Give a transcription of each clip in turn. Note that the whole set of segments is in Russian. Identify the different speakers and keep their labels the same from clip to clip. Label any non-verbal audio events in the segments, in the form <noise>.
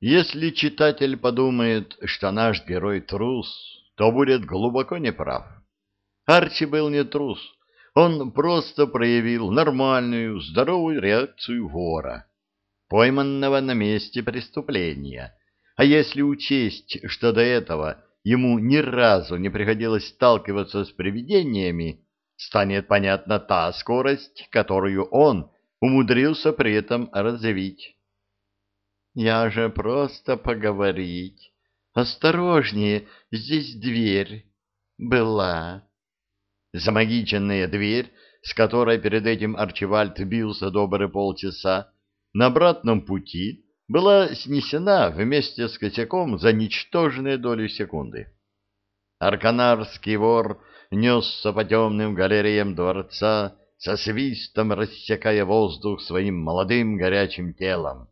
Speaker 1: Если читатель подумает, что наш герой трус, то будет глубоко неправ. Арчи был не трус, он просто проявил нормальную, здоровую реакцию вора, пойманного на месте преступления. А если учесть, что до этого ему ни разу не приходилось сталкиваться с привидениями, станет понятна та скорость, которую он умудрился при этом развить. «Я же просто поговорить. Осторожнее, здесь дверь была». Замагиченная дверь, с которой перед этим Арчевальд бился добрые полчаса, на обратном пути была снесена вместе с косяком за ничтожные доли секунды. Арканарский вор несся по темным галереям дворца, со свистом рассекая воздух своим молодым горячим телом.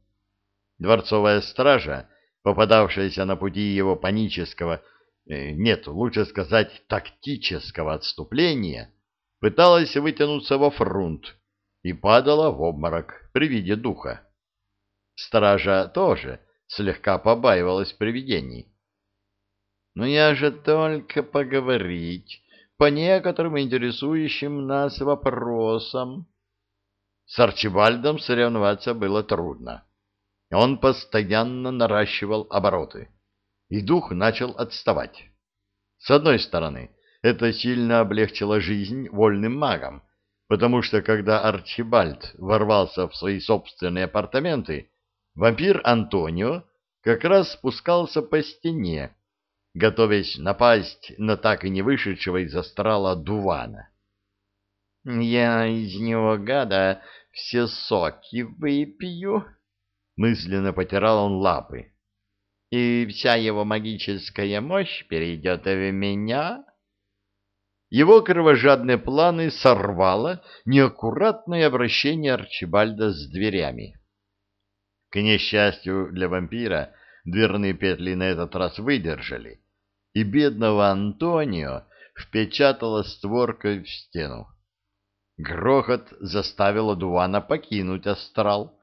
Speaker 1: Дворцовая стража, попадавшаяся на пути его панического, э, нет, лучше сказать, тактического отступления, пыталась вытянуться во фрунт и падала в обморок при виде духа. Стража тоже слегка побаивалась привидений. «Но я же только поговорить по некоторым интересующим нас вопросам». С Арчибальдом соревноваться было трудно. Он постоянно наращивал обороты, и дух начал отставать. С одной стороны, это сильно облегчило жизнь вольным магам, потому что когда Арчибальд ворвался в свои собственные апартаменты, вампир Антонио как раз спускался по стене, готовясь напасть на так и не вышедшего из астрала Дувана. «Я из него, гада, все соки выпью», — мысленно потирал он лапы. «И вся его магическая мощь перейдет в меня?» Его кровожадные планы сорвало неаккуратное обращение Арчибальда с дверями. К несчастью для вампира, дверные петли на этот раз выдержали, и бедного Антонио впечатала створкой в стену. Грохот заставил Адуана покинуть астрал.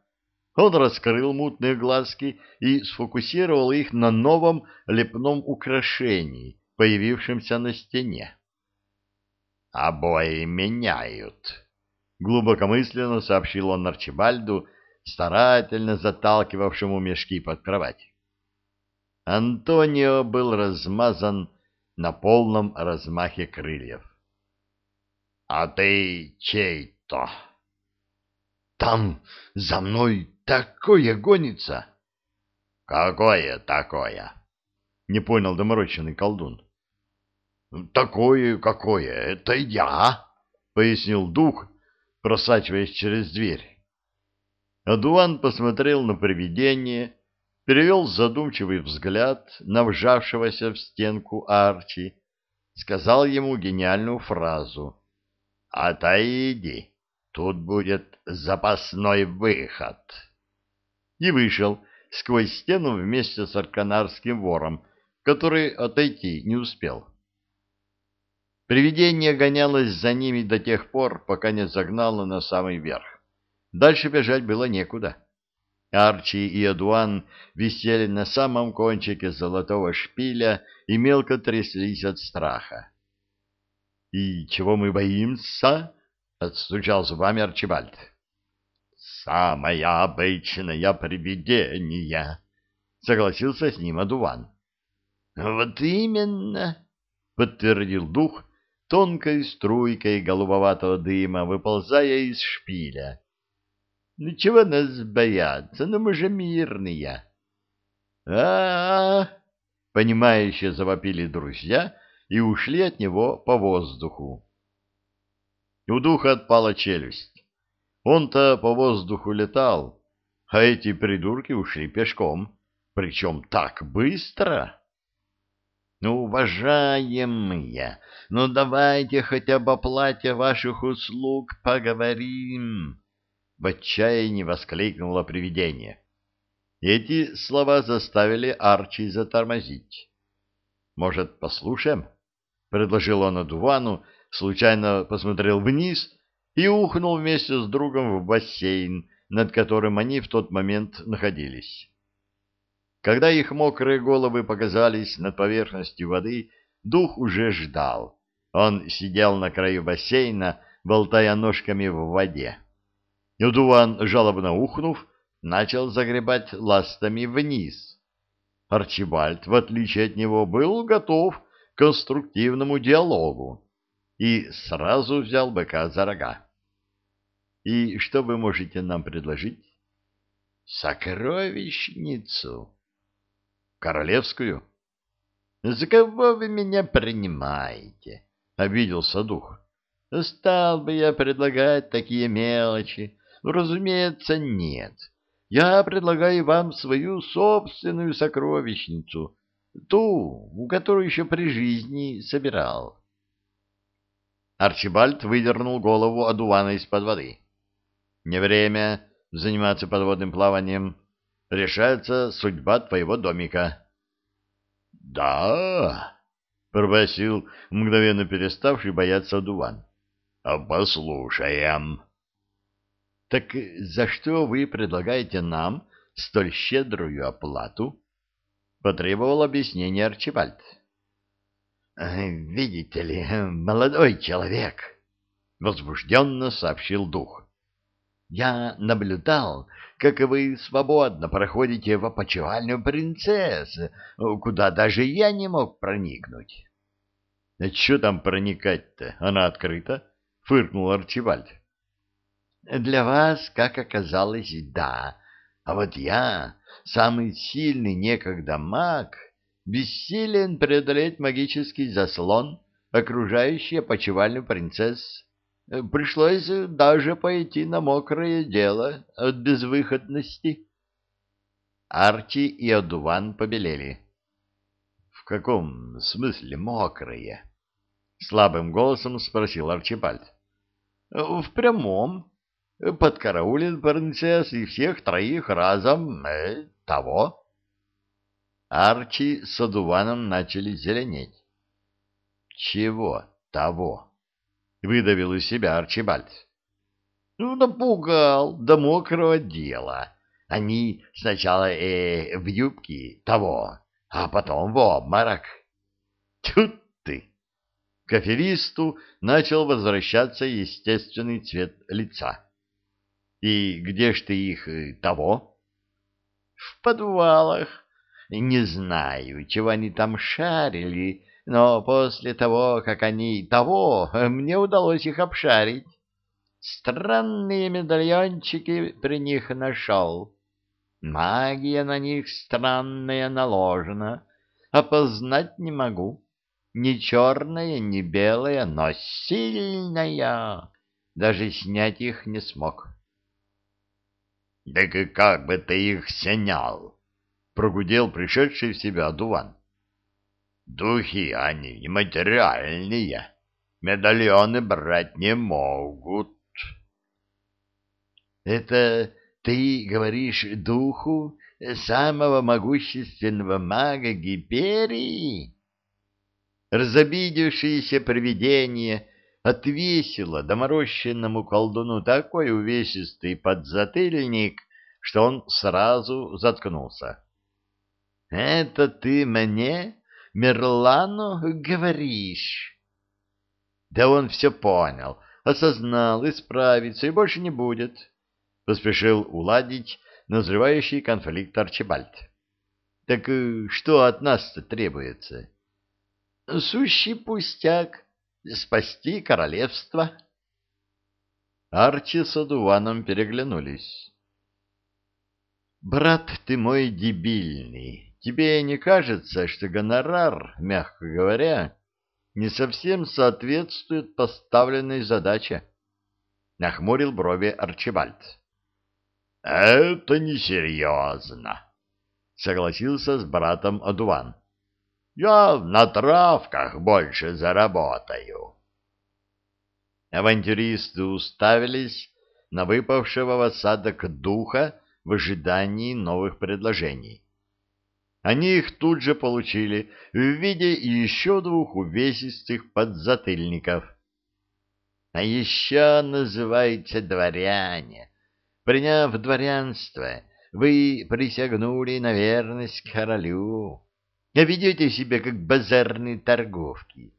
Speaker 1: Он раскрыл мутные глазки и сфокусировал их на новом лепном украшении, появившемся на стене. «Обои меняют», — глубокомысленно сообщил он Арчибальду, старательно заталкивавшему мешки под кровать. Антонио был размазан на полном размахе крыльев. — А ты чей-то? — Там за мной такое гонится! — Какое такое? — не понял доморощенный колдун. — Такое какое, это я, — пояснил дух, просачиваясь через дверь. Адуан посмотрел на привидение перевел задумчивый взгляд на вжавшегося в стенку Арчи, сказал ему гениальную фразу «Отойди, тут будет запасной выход» и вышел сквозь стену вместе с арканарским вором, который отойти не успел. Привидение гонялось за ними до тех пор, пока не загнало на самый верх. Дальше бежать было некуда. Арчи и Эдуан висели на самом кончике золотого шпиля и мелко тряслись от страха. — И чего мы боимся? — отстучал зубами Арчибальд. — Самое обычное привидение, — согласился с ним Адуван. — Вот именно, — подтвердил дух, тонкой струйкой голубоватого дыма, выползая из шпиля. Ну чего нас бояться? Ну мы же мирные. А, -а, -а понимающе завопили друзья и ушли от него по воздуху. У духа отпала челюсть. Он-то по воздуху летал, а эти придурки ушли пешком, причем так быстро. Ну, уважаемые, ну давайте хотя бы о плате ваших услуг поговорим в отчаянии воскликнуло привидение. Эти слова заставили Арчи затормозить. «Может, послушаем?» — предложил он Адувану, случайно посмотрел вниз и ухнул вместе с другом в бассейн, над которым они в тот момент находились. Когда их мокрые головы показались над поверхностью воды, дух уже ждал. Он сидел на краю бассейна, болтая ножками в воде. Юдуван, жалобно ухнув, начал загребать ластами вниз. Арчибальд, в отличие от него, был готов к конструктивному диалогу и сразу взял быка за рога. — И что вы можете нам предложить? — Сокровищницу. — Королевскую? — За кого вы меня принимаете? — обиделся дух. — Стал бы я предлагать такие мелочи. Ну, разумеется, нет. Я предлагаю вам свою собственную сокровищницу, ту, которую еще при жизни собирал. Арчибальд выдернул голову одувана из-под воды. Не время заниматься подводным плаванием. Решается судьба твоего домика. — Да, — пробасил мгновенно переставший бояться одуван. — Послушаем. — Так за что вы предлагаете нам столь щедрую оплату? — потребовал объяснение Арчибальд. — Видите ли, <laughs> молодой человек, — возбужденно сообщил дух. — Я наблюдал, как вы свободно проходите в опочивальню принцессы, куда даже я не мог проникнуть. — А там проникать-то? Она открыта? — фыркнул Арчибальд. — Для вас, как оказалось, да. А вот я, самый сильный некогда маг бессилен преодолеть магический заслон, окружающий опочивальню принцесс. Пришлось даже пойти на мокрое дело от безвыходности. Арчи и Одуван побелели. — В каком смысле мокрое? — слабым голосом спросил Арчибальд. — В прямом. Подкараулит принцесс и всех троих разом э, того. Арчи с одуваном начали зеленеть. «Чего того?» — выдавил из себя Арчибальд. «Ну, напугал до мокрого дела. Они сначала э, в юбке того, а потом в обморок. Тут ты!» К аферисту начал возвращаться естественный цвет лица. «И где ж ты их э, того?» «В подвалах не знаю, чего они там шарили, но после того, как они того, <laughs> мне удалось их обшарить. Странные медальончики при них нашел. Магия на них странная наложена. Опознать не могу. Ни черная, ни белая, но сильная. Даже снять их не смог. — Да как бы ты их снял? — прогудел пришедший в себя Дуван. «Духи они нематериальные, медальоны брать не могут». «Это ты говоришь духу самого могущественного мага Гиперии?» Разобидевшееся привидение отвесило доморощенному колдуну такой увесистый подзатыльник, что он сразу заткнулся. Это ты мне, Мерлану, говоришь? Да он все понял, осознал, исправится и больше не будет. Поспешил уладить назревающий конфликт Арчибальд. Так э, что от нас-то требуется? Сущий пустяк. Спасти королевство. Арчи с одуваном переглянулись. «Брат ты мой дебильный!» Тебе не кажется, что гонорар, мягко говоря, не совсем соответствует поставленной задаче? Нахмурил брови Арчибальд. Это несерьезно, согласился с братом Адуван. Я на травках больше заработаю. Авантюристы уставились на выпавшего в осадок духа в ожидании новых предложений. Они их тут же получили в виде еще двух увесистых подзатыльников. А еще называются дворяне. Приняв дворянство, вы присягнули на верность королю, а ведете себя как базарные торговки.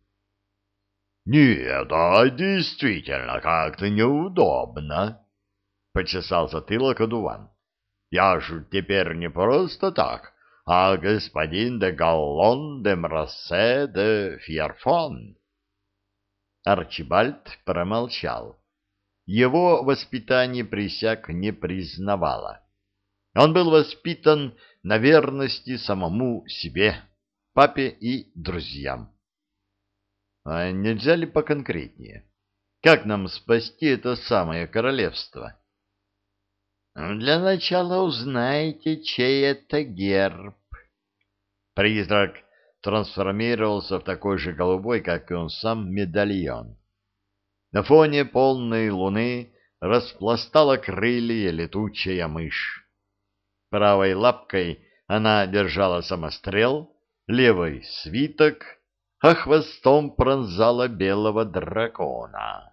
Speaker 1: — Нет, а действительно как-то неудобно, — почесал затылок одуван. — Я ж теперь не просто так, а господин де Галлон де Мроссе де Фьерфон. Арчибальд промолчал. Его воспитание присяг не признавало. Он был воспитан на верности самому себе, папе и друзьям. А нельзя ли поконкретнее? Как нам спасти это самое королевство? Для начала узнайте, чей это герб. Призрак трансформировался в такой же голубой, как и он сам, медальон. На фоне полной луны распластала крылья летучая мышь. Правой лапкой она держала самострел, левой — свиток, а хвостом пронзала белого дракона.